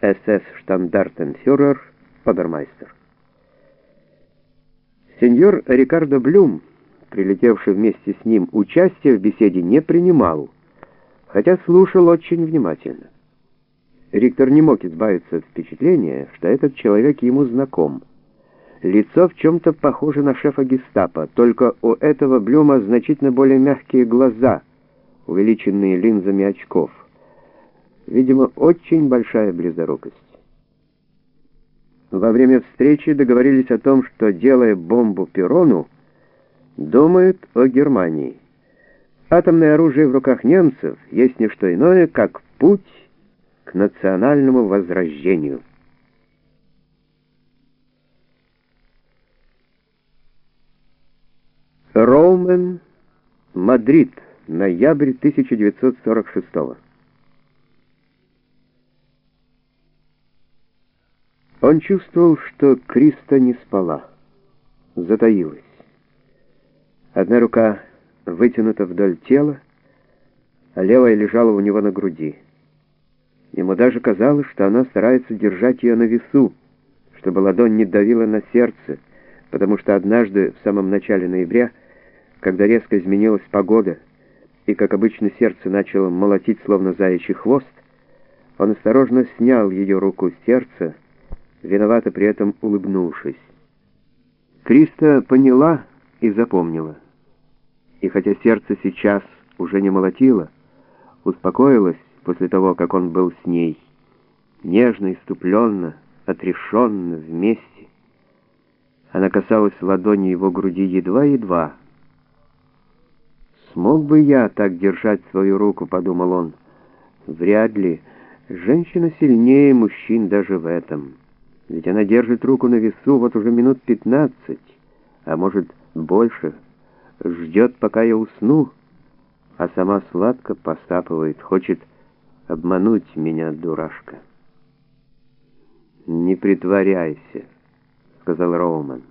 СС-штандартенфюрер Обермайстер. Сеньор Рикардо Блюм, прилетевший вместе с ним, участия в беседе не принимал, хотя слушал очень внимательно. Риктор не мог избавиться от впечатления, что этот человек ему знаком. Лицо в чем-то похоже на шефа гестапо, только у этого Блюма значительно более мягкие глаза, увеличенные линзами очков. Видимо, очень большая близорукость. Во время встречи договорились о том, что, делая бомбу Перрону, думают о Германии. Атомное оружие в руках немцев есть не что иное, как путь к национальному возрождению. Роумен, Мадрид, ноябрь 1946 года. Он чувствовал, что Криста не спала, затаилась. Одна рука вытянута вдоль тела, а левая лежала у него на груди. Ему даже казалось, что она старается держать ее на весу, чтобы ладонь не давила на сердце, потому что однажды, в самом начале ноября, когда резко изменилась погода, и, как обычно, сердце начало молотить, словно заячий хвост, он осторожно снял ее руку с сердца, виновато при этом улыбнувшись. Криста поняла и запомнила. И хотя сердце сейчас уже не молотило, успокоилось после того, как он был с ней, нежно, иступленно, отрешенно, вместе. Она касалась ладони его груди едва-едва. «Смог бы я так держать свою руку?» — подумал он. «Вряд ли. Женщина сильнее мужчин даже в этом». Ведь она держит руку на весу вот уже минут пятнадцать, а может больше, ждет, пока я усну, а сама сладко посапывает, хочет обмануть меня, дурашка. «Не притворяйся», — сказал Роуман.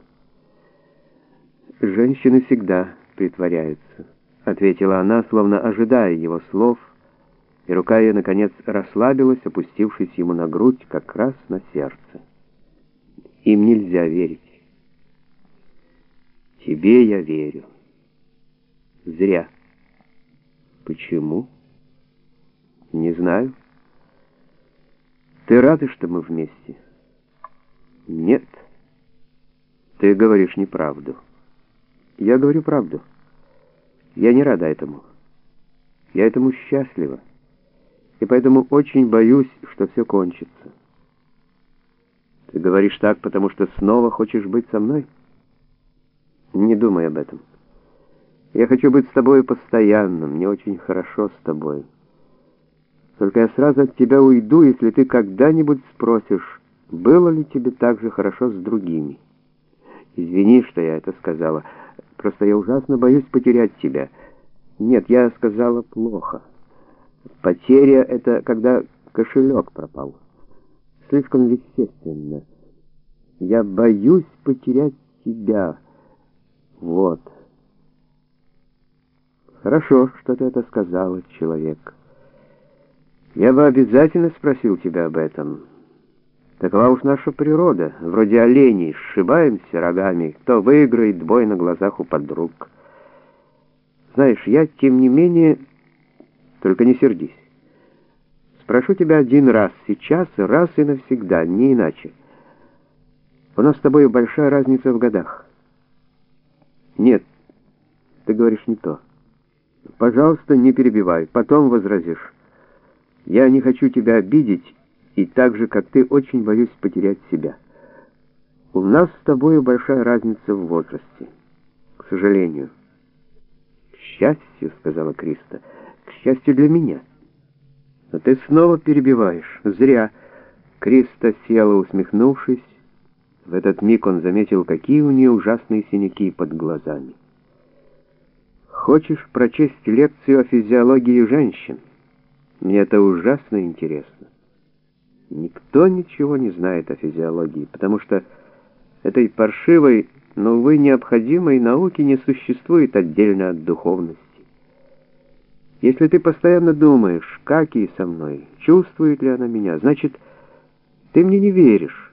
«Женщины всегда притворяются», — ответила она, словно ожидая его слов, и рука ее, наконец, расслабилась, опустившись ему на грудь, как раз на сердце. Им нельзя верить. Тебе я верю. Зря. Почему? Не знаю. Ты рада, что мы вместе? Нет. Ты говоришь неправду. Я говорю правду. Я не рада этому. Я этому счастлива. И поэтому очень боюсь, что все кончится. Ты говоришь так, потому что снова хочешь быть со мной? Не думай об этом. Я хочу быть с тобой постоянно, мне очень хорошо с тобой. Только я сразу от тебя уйду, если ты когда-нибудь спросишь, было ли тебе так же хорошо с другими. Извини, что я это сказала. Просто я ужасно боюсь потерять тебя. Нет, я сказала плохо. Потеря — это когда кошелек пропал слишком естественно. Я боюсь потерять тебя. Вот. Хорошо, что ты это сказала, человек. Я бы обязательно спросил тебя об этом. Такова уж наша природа. Вроде оленей, сшибаемся рогами. Кто выиграет бой на глазах у подруг. Знаешь, я, тем не менее, только не сердись. Прошу тебя один раз, сейчас, раз и навсегда, не иначе. У нас с тобой большая разница в годах. Нет, ты говоришь не то. Пожалуйста, не перебивай, потом возразишь. Я не хочу тебя обидеть, и так же, как ты, очень боюсь потерять себя. У нас с тобой большая разница в возрасте, к сожалению. К счастью, сказала Криста, к счастью для меня. Но ты снова перебиваешь. Зря. Криста села, усмехнувшись. В этот миг он заметил, какие у нее ужасные синяки под глазами. Хочешь прочесть лекцию о физиологии женщин? Мне это ужасно интересно. Никто ничего не знает о физиологии, потому что этой паршивой, но, увы, необходимой науки не существует отдельно от духовности. Если ты постоянно думаешь, как ей со мной, чувствует ли она меня, значит, Ты мне не веришь.